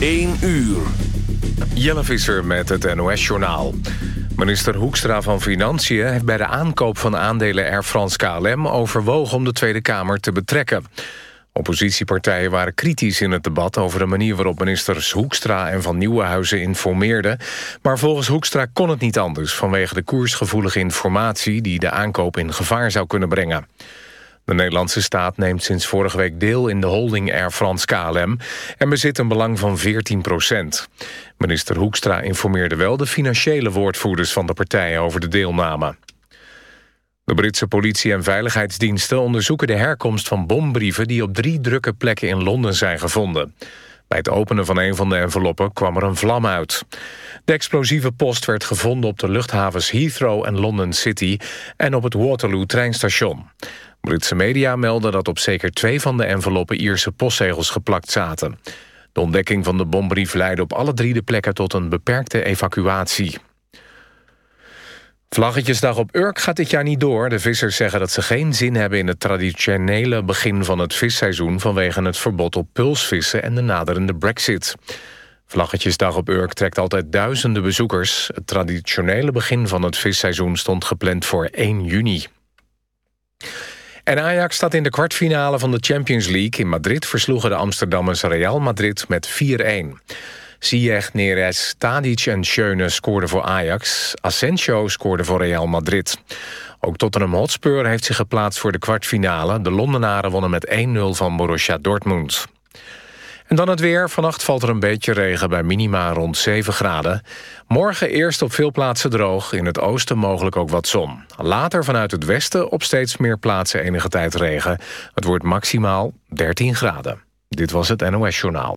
1 uur. Jelle Visser met het NOS-journaal. Minister Hoekstra van Financiën heeft bij de aankoop van aandelen Air France KLM... overwogen om de Tweede Kamer te betrekken. Oppositiepartijen waren kritisch in het debat... over de manier waarop ministers Hoekstra en Van Nieuwenhuizen informeerden. Maar volgens Hoekstra kon het niet anders... vanwege de koersgevoelige informatie... die de aankoop in gevaar zou kunnen brengen. De Nederlandse staat neemt sinds vorige week deel in de holding Air France KLM... en bezit een belang van 14 procent. Minister Hoekstra informeerde wel de financiële woordvoerders van de partijen over de deelname. De Britse politie en veiligheidsdiensten onderzoeken de herkomst van bombrieven... die op drie drukke plekken in Londen zijn gevonden. Bij het openen van een van de enveloppen kwam er een vlam uit. De explosieve post werd gevonden op de luchthavens Heathrow en London City... en op het Waterloo-treinstation. Britse media melden dat op zeker twee van de enveloppen Ierse postzegels geplakt zaten. De ontdekking van de bombrief leidde op alle drie de plekken tot een beperkte evacuatie. Vlaggetjesdag op Urk gaat dit jaar niet door. De vissers zeggen dat ze geen zin hebben in het traditionele begin van het visseizoen... vanwege het verbod op pulsvissen en de naderende brexit. Vlaggetjesdag op Urk trekt altijd duizenden bezoekers. Het traditionele begin van het visseizoen stond gepland voor 1 juni. En Ajax staat in de kwartfinale van de Champions League. In Madrid versloegen de Amsterdammers Real Madrid met 4-1. Ziyech, Neres, Tadic en Schöne scoorden voor Ajax. Asensio scoorde voor Real Madrid. Ook Tottenham Hotspur heeft zich geplaatst voor de kwartfinale. De Londenaren wonnen met 1-0 van Borussia Dortmund. En dan het weer. Vannacht valt er een beetje regen bij minima rond 7 graden. Morgen eerst op veel plaatsen droog. In het oosten mogelijk ook wat zon. Later vanuit het westen op steeds meer plaatsen enige tijd regen. Het wordt maximaal 13 graden. Dit was het NOS Journaal.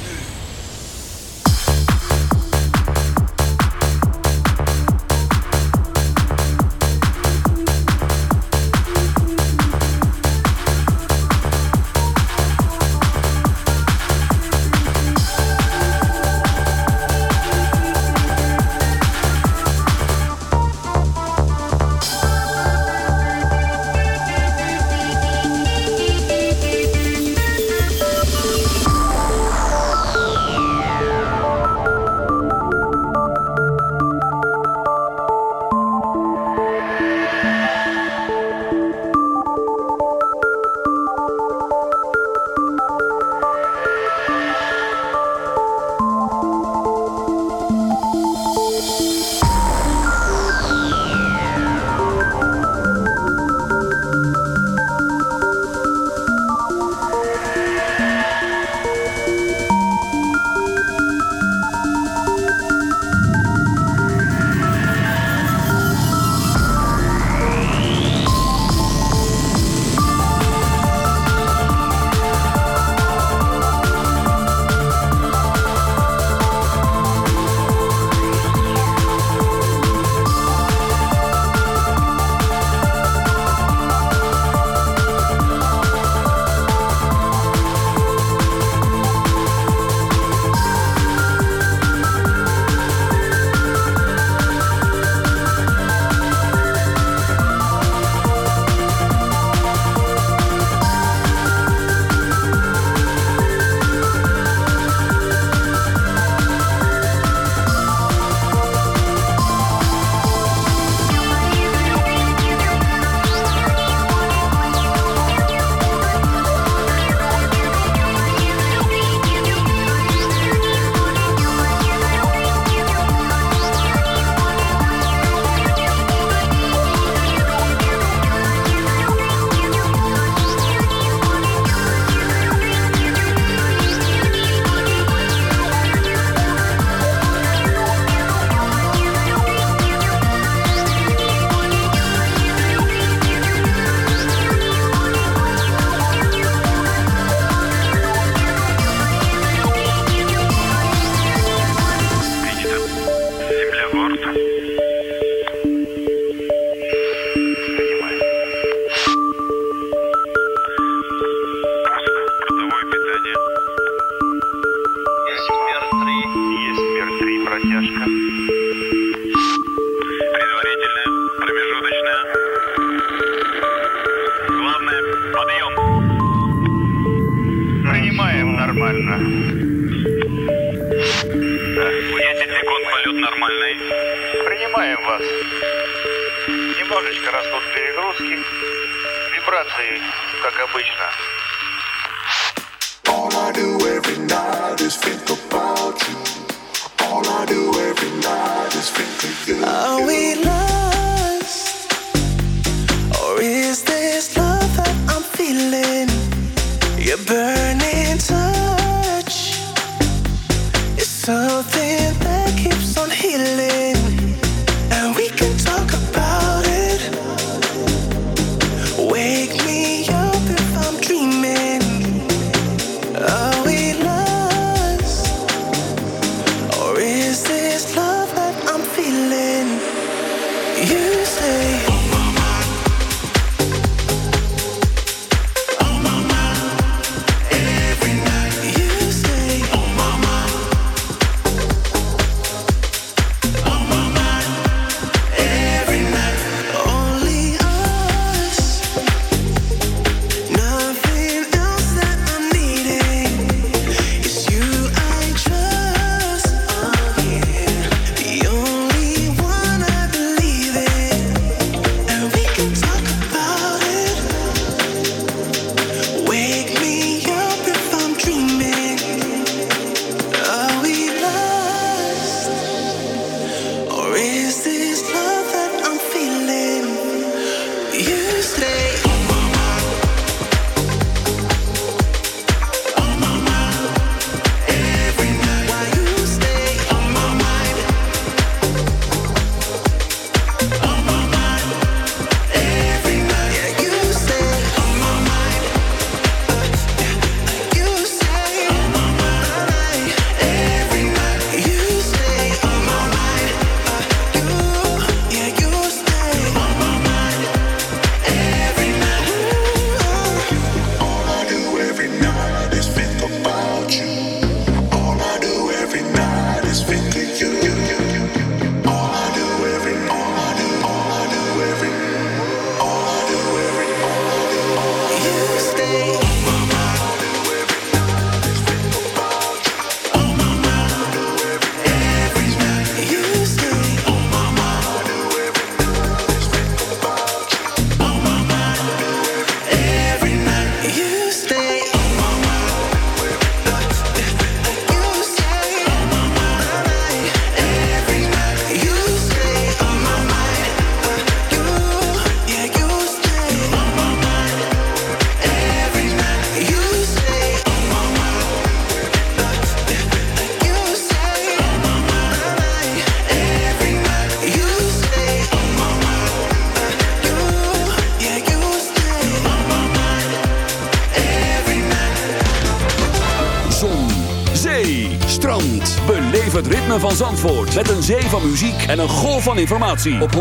Zandvoort. Met een zee van muziek en een golf van informatie. Op 106.9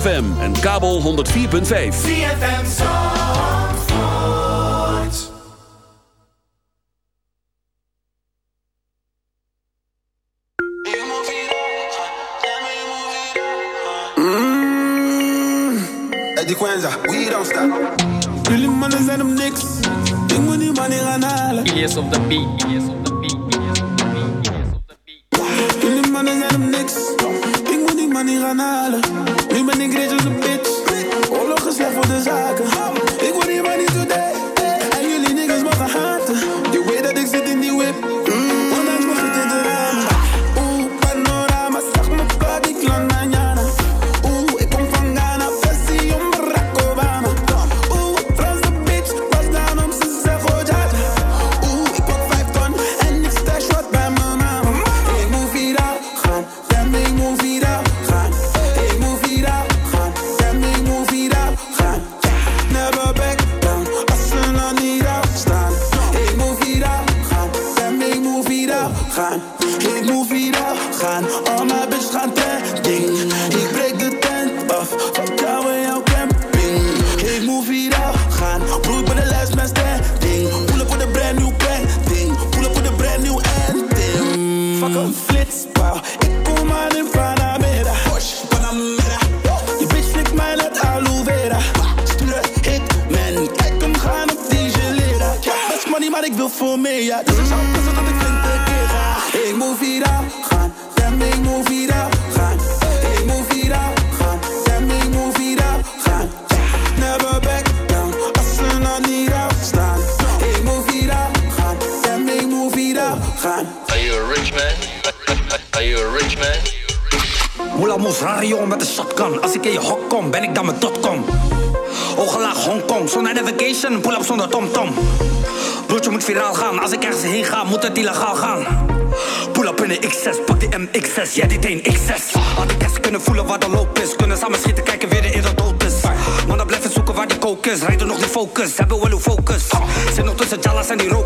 FM en kabel 104.5. ZFM Zandvoort. Mm. Eddie Quenza, we don't stop. Jullie mannen zijn op niks. Ik moet die mannen gaan halen. Yes, op de beat. focus. Sampai walau focus. Senuk tu sejalan sendiri rokok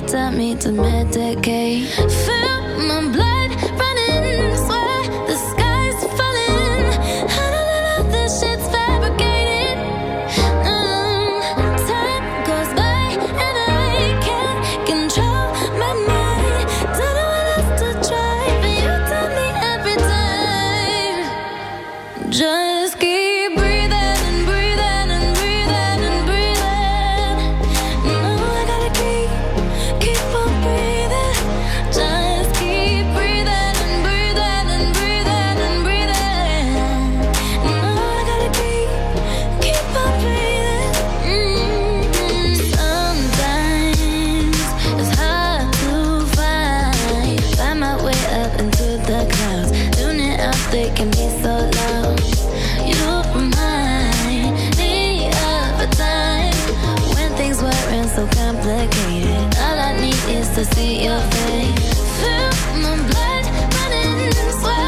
tell me to medicate. All I need is to see your face. Feel my blood running, sweat.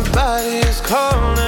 my body is calling.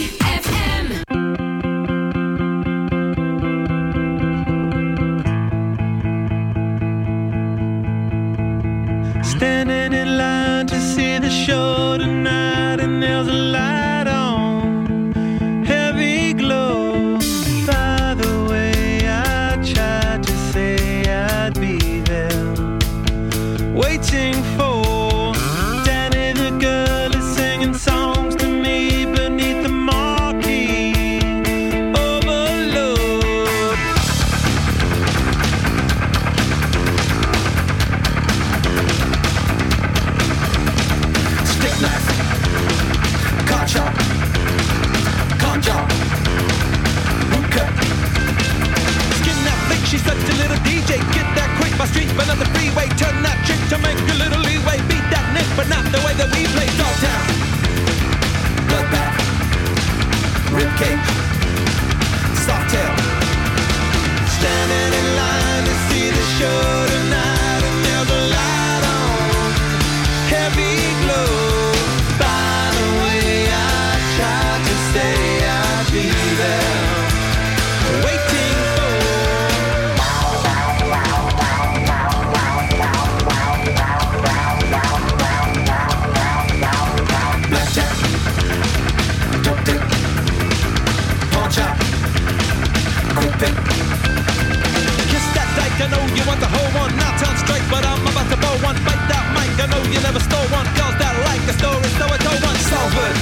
I know you never stole one Cause that like a story so I told one. Salford.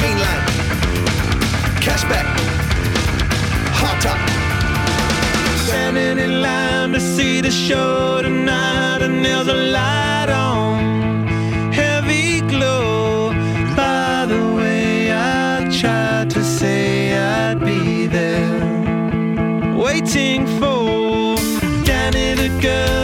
Mainland. Cashback. Hot Top. Standing in line to see the show tonight And there's a light on. Heavy glow. By the way I tried to say I'd be there. Waiting for Danny the girl.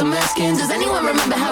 In my asking. Does anyone remember how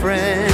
friend.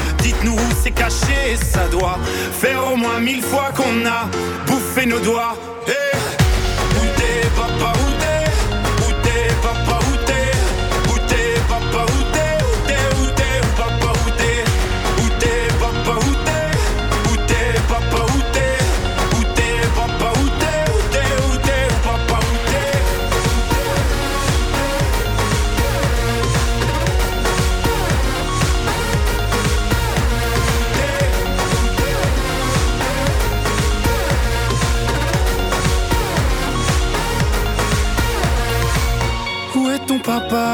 Où c'est caché, ça doit Faire au moins mille fois qu'on a bouffé nos doigts. Eh,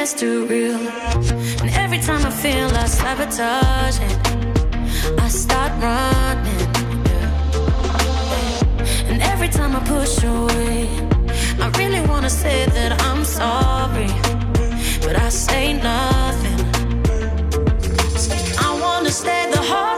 gets too real. And every time I feel I sabotaging, I start running. And every time I push away, I really wanna say that I'm sorry, but I say nothing. I wanna stay the whole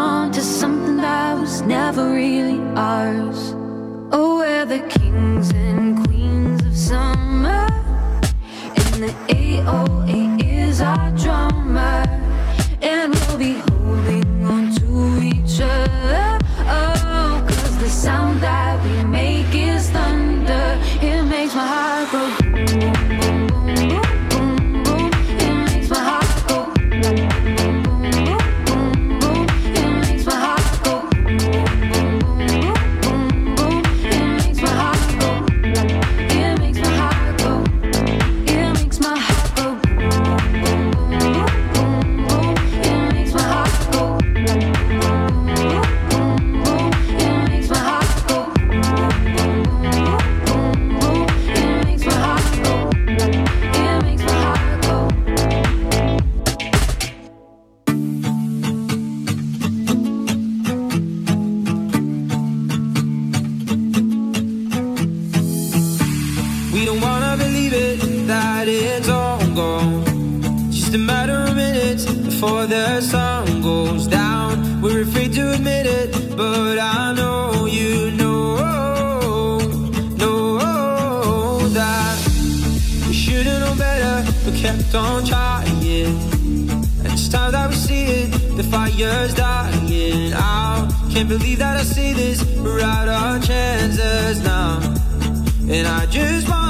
on to something that was never really ours. Oh, we're the kings and queens of summer, and the 808 is our drummer, and we'll be holding on to each other. Goes down. We're afraid to admit it, but I know you know, know that we should've known better, but kept on trying. And it's time that we see it, the fire's dying out. Can't believe that I see this, we're out of chances now. And I just want